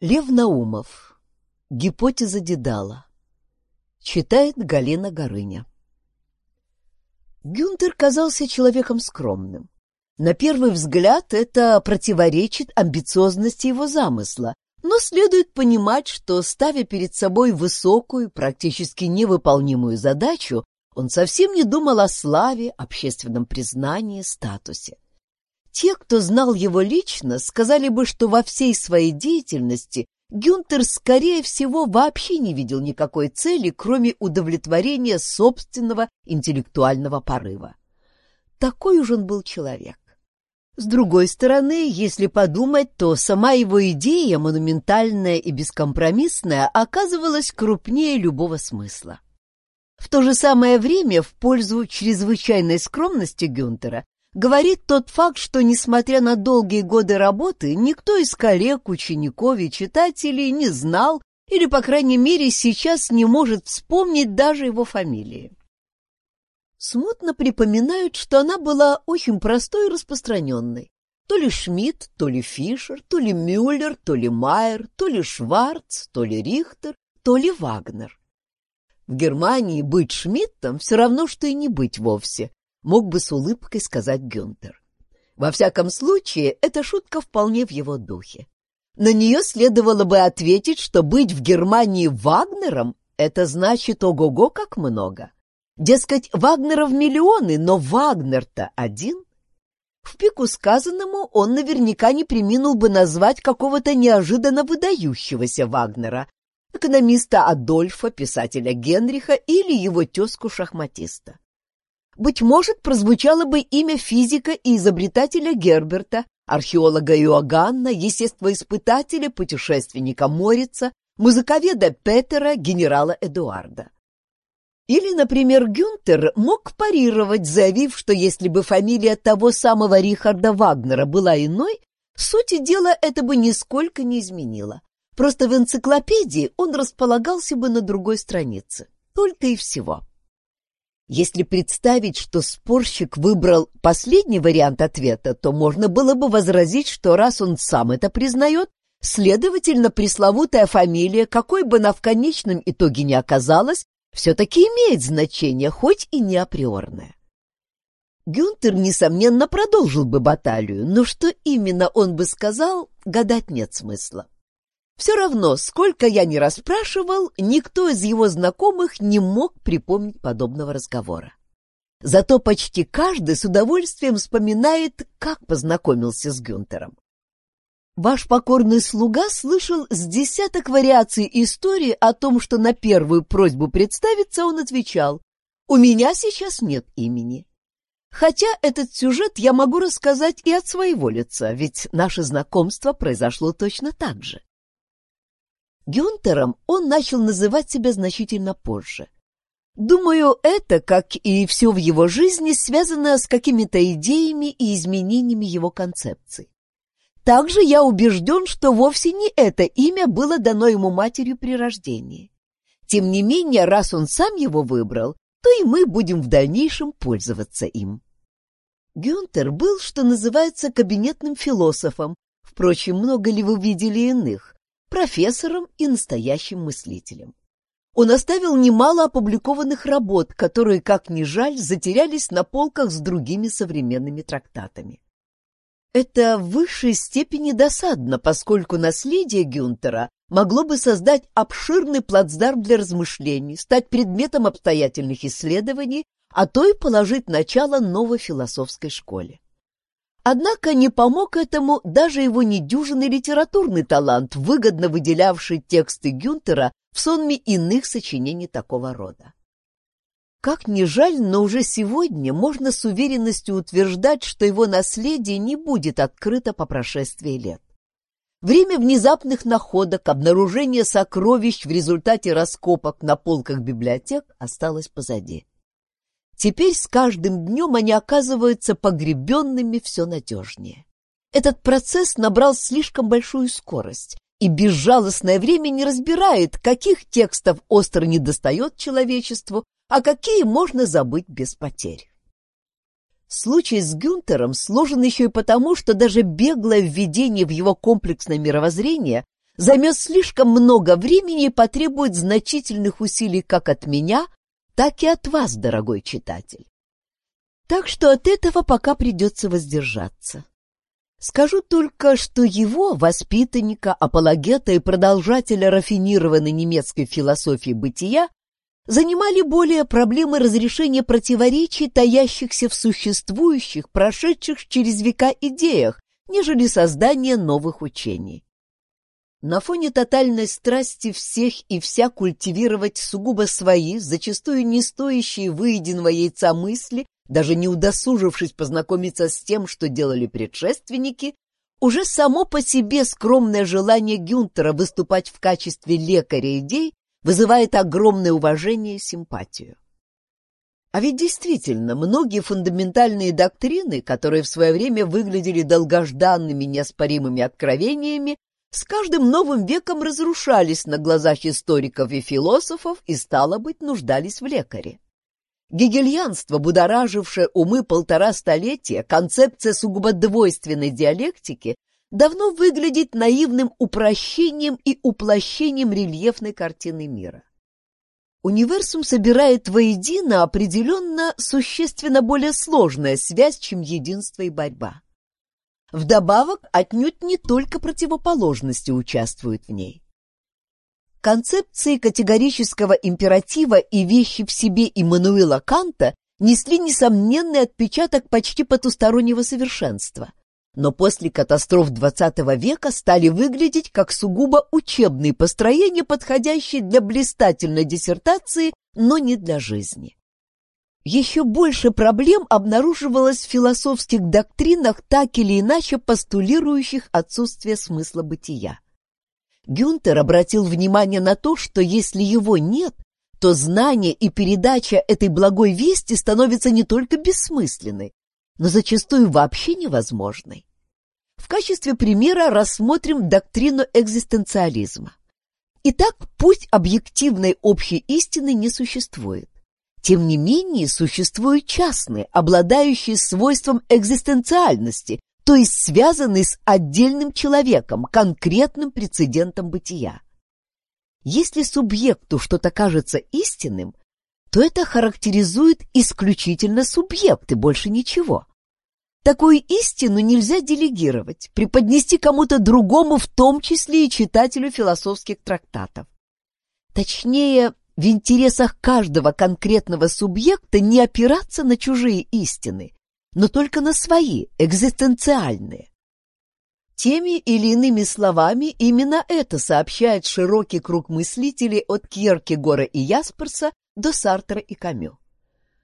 Лев Наумов. Гипотеза Дедала. Читает Галина Горыня. Гюнтер казался человеком скромным. На первый взгляд это противоречит амбициозности его замысла, но следует понимать, что, ставя перед собой высокую, практически невыполнимую задачу, он совсем не думал о славе, общественном признании, статусе. Те, кто знал его лично, сказали бы, что во всей своей деятельности Гюнтер, скорее всего, вообще не видел никакой цели, кроме удовлетворения собственного интеллектуального порыва. Такой уж он был человек. С другой стороны, если подумать, то сама его идея, монументальная и бескомпромиссная, оказывалась крупнее любого смысла. В то же самое время в пользу чрезвычайной скромности Гюнтера говорит тот факт, что, несмотря на долгие годы работы, никто из коллег, учеников и читателей не знал или, по крайней мере, сейчас не может вспомнить даже его фамилии. Смутно припоминают, что она была очень простой и распространенной. То ли Шмидт, то ли Фишер, то ли Мюллер, то ли Майер, то ли Шварц, то ли Рихтер, то ли Вагнер. В Германии быть Шмидтом все равно, что и не быть вовсе, мог бы с улыбкой сказать Гюнтер. Во всяком случае, эта шутка вполне в его духе. На нее следовало бы ответить, что быть в Германии Вагнером — это значит ого-го как много. Дескать, Вагнеров миллионы, но Вагнер-то один. В пику сказанному он наверняка не приминул бы назвать какого-то неожиданно выдающегося Вагнера, экономиста Адольфа, писателя Генриха или его тезку-шахматиста. Быть может, прозвучало бы имя физика и изобретателя Герберта, археолога Иоганна, естествоиспытателя, путешественника Морица, музыковеда Петера, генерала Эдуарда. Или, например, Гюнтер мог парировать, заявив, что если бы фамилия того самого Рихарда Вагнера была иной, сути дела это бы нисколько не изменило. Просто в энциклопедии он располагался бы на другой странице. Только и всего. Если представить, что спорщик выбрал последний вариант ответа, то можно было бы возразить, что раз он сам это признает, следовательно, пресловутая фамилия, какой бы она в конечном итоге ни оказалась, все-таки имеет значение, хоть и не априорное. Гюнтер, несомненно, продолжил бы баталию, но что именно он бы сказал, гадать нет смысла. Все равно, сколько я ни расспрашивал, никто из его знакомых не мог припомнить подобного разговора. Зато почти каждый с удовольствием вспоминает, как познакомился с Гюнтером. Ваш покорный слуга слышал с десяток вариаций истории о том, что на первую просьбу представиться он отвечал «У меня сейчас нет имени». Хотя этот сюжет я могу рассказать и от своего лица, ведь наше знакомство произошло точно так же. Гюнтером он начал называть себя значительно позже. Думаю, это, как и все в его жизни, связано с какими-то идеями и изменениями его концепций. Также я убежден, что вовсе не это имя было дано ему матерью при рождении. Тем не менее, раз он сам его выбрал, то и мы будем в дальнейшем пользоваться им. Гюнтер был, что называется, кабинетным философом, впрочем, много ли вы видели иных, профессором и настоящим мыслителем. Он оставил немало опубликованных работ, которые, как ни жаль, затерялись на полках с другими современными трактатами. Это в высшей степени досадно, поскольку наследие Гюнтера могло бы создать обширный плацдарм для размышлений, стать предметом обстоятельных исследований, а то и положить начало новой философской школе. Однако не помог этому даже его недюжинный литературный талант, выгодно выделявший тексты Гюнтера в сонме иных сочинений такого рода. Как ни жаль, но уже сегодня можно с уверенностью утверждать, что его наследие не будет открыто по прошествии лет. Время внезапных находок, обнаружения сокровищ в результате раскопок на полках библиотек осталось позади. Теперь с каждым днем они оказываются погребенными все надежнее. Этот процесс набрал слишком большую скорость, и безжалостное время не разбирает, каких текстов остро недостает человечеству, а какие можно забыть без потерь. Случай с Гюнтером сложен еще и потому, что даже беглое введение в его комплексное мировоззрение займет слишком много времени и потребует значительных усилий как от меня, так и от вас, дорогой читатель. Так что от этого пока придется воздержаться. Скажу только, что его, воспитанника, апологета и продолжателя рафинированной немецкой философии бытия, занимали более проблемы разрешения противоречий, таящихся в существующих, прошедших через века идеях, нежели создание новых учений. На фоне тотальной страсти всех и вся культивировать сугубо свои, зачастую не стоящие выеденного яйца мысли, даже не удосужившись познакомиться с тем, что делали предшественники, уже само по себе скромное желание Гюнтера выступать в качестве лекаря идей вызывает огромное уважение и симпатию. А ведь действительно, многие фундаментальные доктрины, которые в свое время выглядели долгожданными неоспоримыми откровениями, с каждым новым веком разрушались на глазах историков и философов и, стало быть, нуждались в лекаре. Гегельянство, будоражившее умы полтора столетия, концепция сугубо двойственной диалектики, давно выглядит наивным упрощением и уплощением рельефной картины мира. Универсум собирает воедино определенно существенно более сложная связь, чем единство и борьба. Вдобавок, отнюдь не только противоположности участвуют в ней. Концепции категорического императива и вещи в себе Иммануила Канта несли несомненный отпечаток почти потустороннего совершенства, но после катастроф XX века стали выглядеть как сугубо учебные построения, подходящие для блистательной диссертации, но не для жизни. Еще больше проблем обнаруживалось в философских доктринах, так или иначе постулирующих отсутствие смысла бытия. Гюнтер обратил внимание на то, что если его нет, то знание и передача этой благой вести становятся не только бессмысленной, но зачастую вообще невозможной. В качестве примера рассмотрим доктрину экзистенциализма. Итак, путь объективной общей истины не существует. Тем не менее, существуют частные, обладающие свойством экзистенциальности, то есть связанные с отдельным человеком, конкретным прецедентом бытия. Если субъекту что-то кажется истинным, то это характеризует исключительно субъект и больше ничего. Такую истину нельзя делегировать, преподнести кому-то другому, в том числе и читателю философских трактатов. Точнее, в интересах каждого конкретного субъекта не опираться на чужие истины, но только на свои, экзистенциальные. Теми или иными словами, именно это сообщает широкий круг мыслителей от Кьеркегора и Ясперса до Сартра и Камю.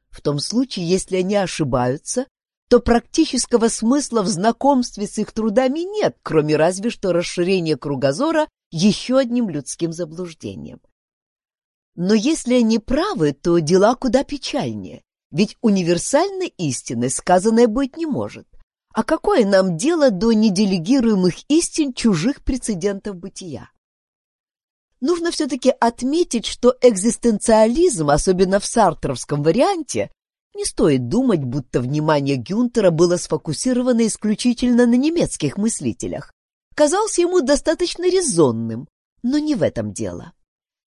В том случае, если они ошибаются, то практического смысла в знакомстве с их трудами нет, кроме разве что расширения кругозора еще одним людским заблуждением. Но если они правы, то дела куда печальнее, ведь универсальной истины сказанное быть не может. А какое нам дело до неделегируемых истин чужих прецедентов бытия? Нужно все-таки отметить, что экзистенциализм, особенно в сартровском варианте, не стоит думать, будто внимание Гюнтера было сфокусировано исключительно на немецких мыслителях. Казался ему достаточно резонным, но не в этом дело.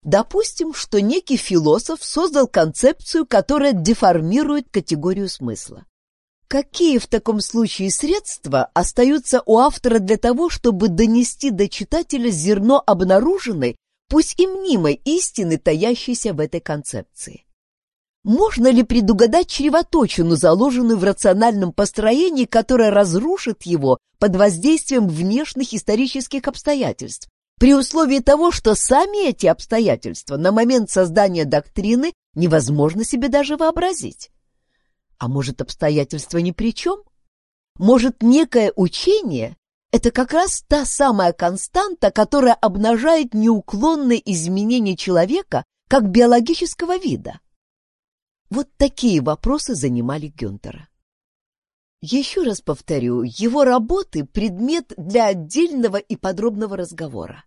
Допустим, что некий философ создал концепцию, которая деформирует категорию смысла. Какие в таком случае средства остаются у автора для того, чтобы донести до читателя зерно обнаруженной, пусть и мнимой истины, таящейся в этой концепции? Можно ли предугадать чревоточину, заложенную в рациональном построении, которая разрушит его под воздействием внешних исторических обстоятельств, при условии того, что сами эти обстоятельства на момент создания доктрины невозможно себе даже вообразить. А может, обстоятельства ни при чем? Может, некое учение — это как раз та самая константа, которая обнажает неуклонные изменения человека как биологического вида? Вот такие вопросы занимали Гюнтера. Еще раз повторю, его работы — предмет для отдельного и подробного разговора.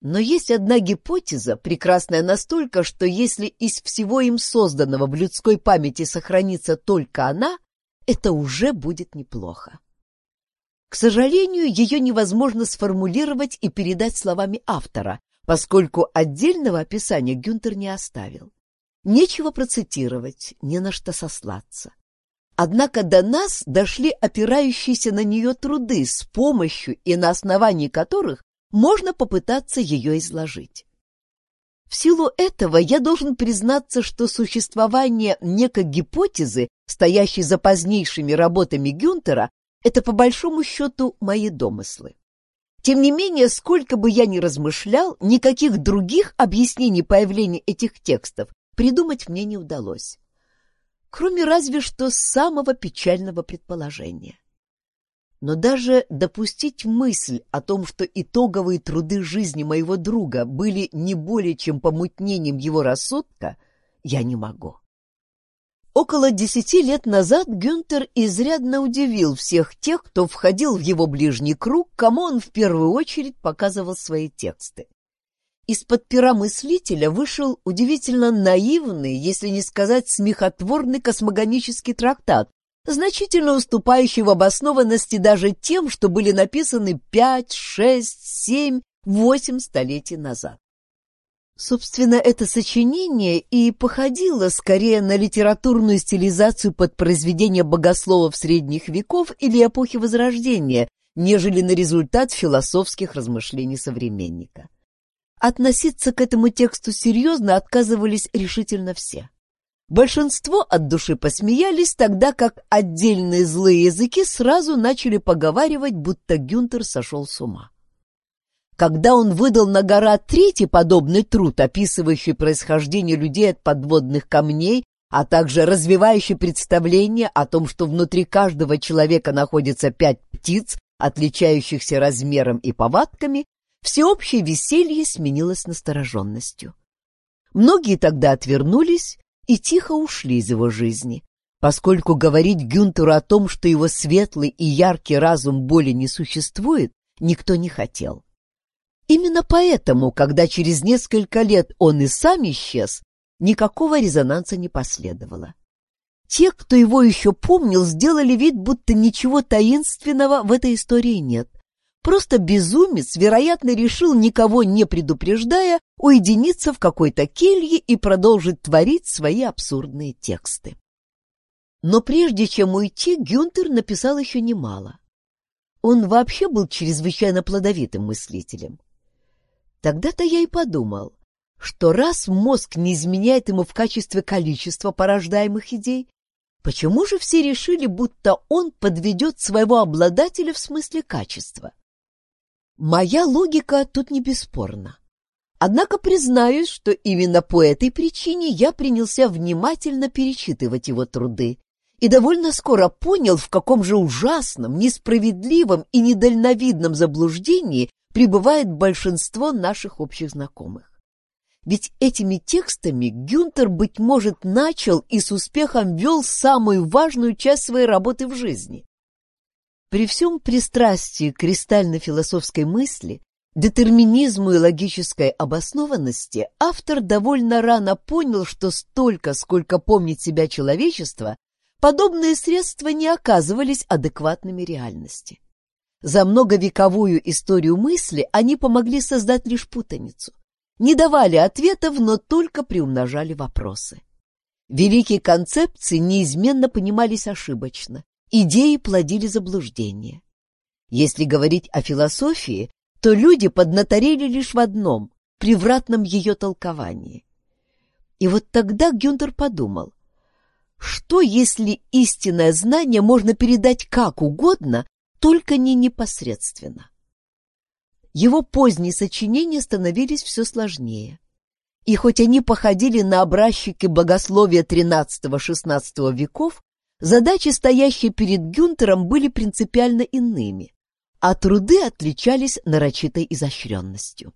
Но есть одна гипотеза, прекрасная настолько, что если из всего им созданного в людской памяти сохранится только она, это уже будет неплохо. К сожалению, ее невозможно сформулировать и передать словами автора, поскольку отдельного описания Гюнтер не оставил. Нечего процитировать, не на что сослаться. Однако до нас дошли опирающиеся на нее труды, с помощью и на основании которых можно попытаться ее изложить. В силу этого я должен признаться, что существование некой гипотезы, стоящей за позднейшими работами Гюнтера, это по большому счету мои домыслы. Тем не менее, сколько бы я ни размышлял, никаких других объяснений появления этих текстов придумать мне не удалось кроме разве что самого печального предположения. Но даже допустить мысль о том, что итоговые труды жизни моего друга были не более чем помутнением его рассудка, я не могу. Около десяти лет назад Гюнтер изрядно удивил всех тех, кто входил в его ближний круг, кому он в первую очередь показывал свои тексты. Из-под пера мыслителя вышел удивительно наивный, если не сказать смехотворный космогонический трактат, значительно уступающий в обоснованности даже тем, что были написаны пять, шесть, семь, восемь столетий назад. Собственно, это сочинение и походило скорее на литературную стилизацию под произведение богословов средних веков или эпохи Возрождения, нежели на результат философских размышлений современника. Относиться к этому тексту серьезно отказывались решительно все. Большинство от души посмеялись, тогда как отдельные злые языки сразу начали поговаривать, будто Гюнтер сошел с ума. Когда он выдал на гора третий подобный труд, описывающий происхождение людей от подводных камней, а также развивающий представление о том, что внутри каждого человека находится пять птиц, отличающихся размером и повадками, Всеобщее веселье сменилось настороженностью. Многие тогда отвернулись и тихо ушли из его жизни, поскольку говорить Гюнтеру о том, что его светлый и яркий разум более не существует, никто не хотел. Именно поэтому, когда через несколько лет он и сам исчез, никакого резонанса не последовало. Те, кто его еще помнил, сделали вид, будто ничего таинственного в этой истории нет, Просто безумец, вероятно, решил, никого не предупреждая, уединиться в какой-то келье и продолжить творить свои абсурдные тексты. Но прежде чем уйти, Гюнтер написал еще немало. Он вообще был чрезвычайно плодовитым мыслителем. Тогда-то я и подумал, что раз мозг не изменяет ему в качестве количества порождаемых идей, почему же все решили, будто он подведет своего обладателя в смысле качества? Моя логика тут не бесспорна. Однако признаюсь, что именно по этой причине я принялся внимательно перечитывать его труды и довольно скоро понял, в каком же ужасном, несправедливом и недальновидном заблуждении пребывает большинство наших общих знакомых. Ведь этими текстами Гюнтер, быть может, начал и с успехом вел самую важную часть своей работы в жизни. При всем пристрастии к кристально-философской мысли, детерминизму и логической обоснованности, автор довольно рано понял, что столько, сколько помнит себя человечество, подобные средства не оказывались адекватными реальности. За многовековую историю мысли они помогли создать лишь путаницу. Не давали ответов, но только приумножали вопросы. Великие концепции неизменно понимались ошибочно, идеи плодили заблуждение. Если говорить о философии, то люди поднаторели лишь в одном — превратном ее толковании. И вот тогда Гюнтер подумал, что если истинное знание можно передать как угодно, только не непосредственно? Его поздние сочинения становились все сложнее. И хоть они походили на образчики богословия XIII-XVI веков, Задачи, стоящие перед Гюнтером, были принципиально иными, а труды отличались нарочитой изощренностью.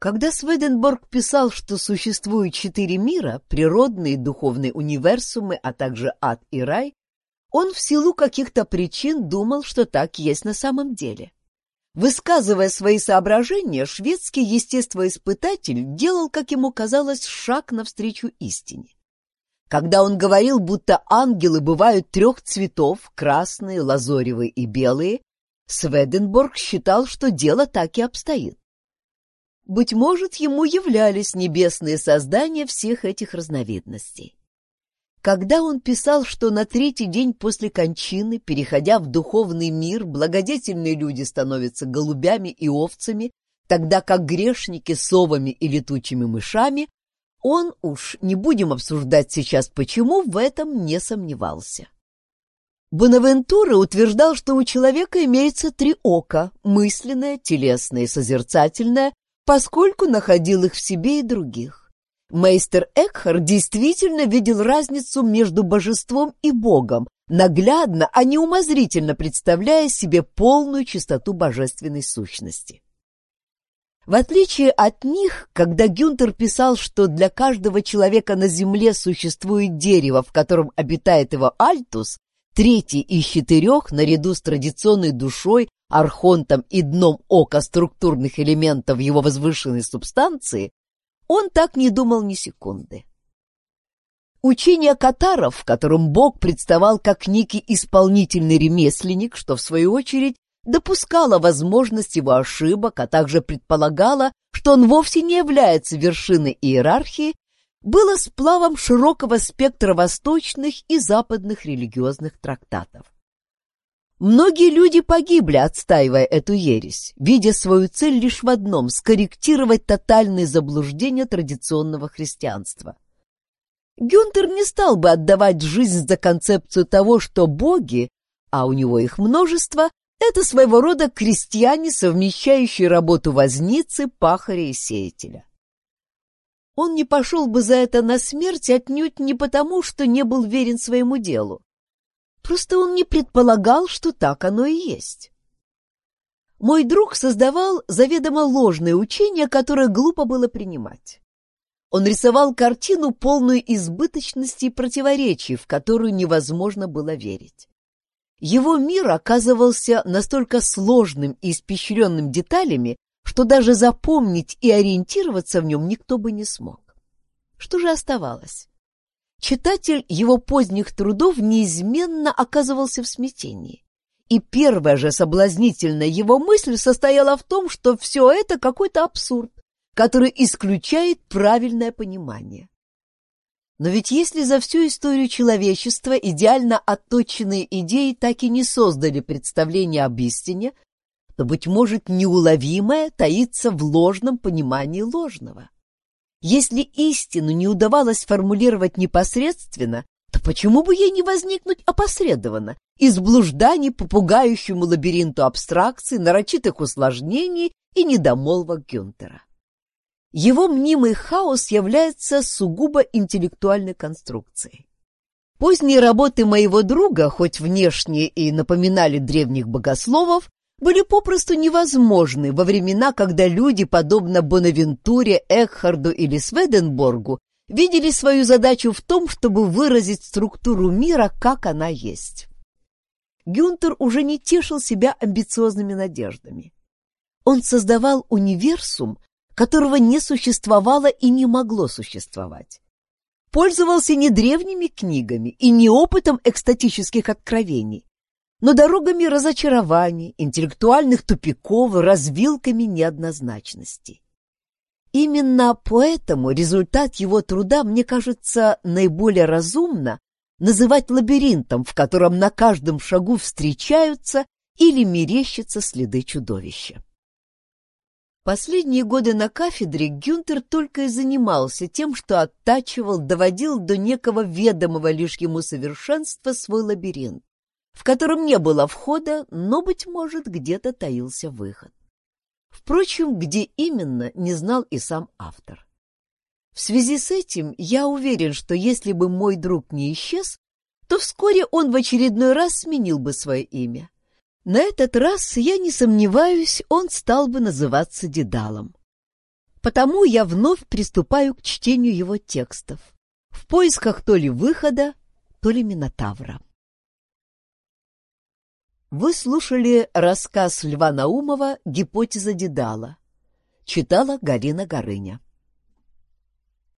Когда Сведенборг писал, что существуют четыре мира, природные духовные универсумы, а также ад и рай, он в силу каких-то причин думал, что так есть на самом деле. Высказывая свои соображения, шведский естествоиспытатель делал, как ему казалось, шаг навстречу истине. Когда он говорил, будто ангелы бывают трех цветов, красные, лазоревые и белые, Сведенборг считал, что дело так и обстоит. Быть может, ему являлись небесные создания всех этих разновидностей. Когда он писал, что на третий день после кончины, переходя в духовный мир, благодетельные люди становятся голубями и овцами, тогда как грешники — совами и летучими мышами, он уж, не будем обсуждать сейчас почему, в этом не сомневался. Бонавентура утверждал, что у человека имеется три ока — мысленное, телесное и созерцательное, поскольку находил их в себе и других. Мейстер Экхар действительно видел разницу между божеством и Богом, наглядно, а не умозрительно представляя себе полную чистоту божественной сущности. В отличие от них, когда Гюнтер писал, что для каждого человека на земле существует дерево, в котором обитает его Альтус, третий из четырех, наряду с традиционной душой, архонтом и дном ока структурных элементов его возвышенной субстанции, он так не думал ни секунды. Учение катаров, в котором Бог представал как некий исполнительный ремесленник, что, в свою очередь, допускало возможность его ошибок, а также предполагало, что он вовсе не является вершиной иерархии, было сплавом широкого спектра восточных и западных религиозных трактатов. Многие люди погибли, отстаивая эту ересь, видя свою цель лишь в одном — скорректировать тотальные заблуждения традиционного христианства. Гюнтер не стал бы отдавать жизнь за концепцию того, что боги, а у него их множество, это своего рода крестьяне, совмещающие работу возницы, пахаря и сеятеля. Он не пошел бы за это на смерть отнюдь не потому, что не был верен своему делу, Просто он не предполагал, что так оно и есть. Мой друг создавал заведомо ложное учение, которое глупо было принимать. Он рисовал картину, полную избыточности и противоречий, в которую невозможно было верить. Его мир оказывался настолько сложным и испещренным деталями, что даже запомнить и ориентироваться в нем никто бы не смог. Что же оставалось? Читатель его поздних трудов неизменно оказывался в смятении. И первая же соблазнительная его мысль состояла в том, что все это какой-то абсурд, который исключает правильное понимание. Но ведь если за всю историю человечества идеально отточенные идеи так и не создали представление об истине, то, быть может, неуловимое таится в ложном понимании ложного. Если истину не удавалось формулировать непосредственно, то почему бы ей не возникнуть опосредованно, из блужданий по пугающему лабиринту абстракций, нарочитых усложнений и недомолвок Гюнтера? Его мнимый хаос является сугубо интеллектуальной конструкцией. Поздние работы моего друга, хоть внешне и напоминали древних богословов, были попросту невозможны во времена, когда люди, подобно Бонавентуре, Экхарду или Сведенборгу, видели свою задачу в том, чтобы выразить структуру мира, как она есть. Гюнтер уже не тешил себя амбициозными надеждами. Он создавал универсум, которого не существовало и не могло существовать. Пользовался не древними книгами и не опытом экстатических откровений, но дорогами разочарований, интеллектуальных тупиков, развилками неоднозначности. Именно поэтому результат его труда, мне кажется, наиболее разумно называть лабиринтом, в котором на каждом шагу встречаются или мерещатся следы чудовища. Последние годы на кафедре Гюнтер только и занимался тем, что оттачивал, доводил до некого ведомого лишь ему совершенства свой лабиринт в котором не было входа, но, быть может, где-то таился выход. Впрочем, где именно, не знал и сам автор. В связи с этим я уверен, что если бы мой друг не исчез, то вскоре он в очередной раз сменил бы свое имя. На этот раз, я не сомневаюсь, он стал бы называться Дедалом. Потому я вновь приступаю к чтению его текстов, в поисках то ли выхода, то ли Минотавра. Вы слушали рассказ Льва Наумова «Гипотеза Дедала». Читала Галина Горыня.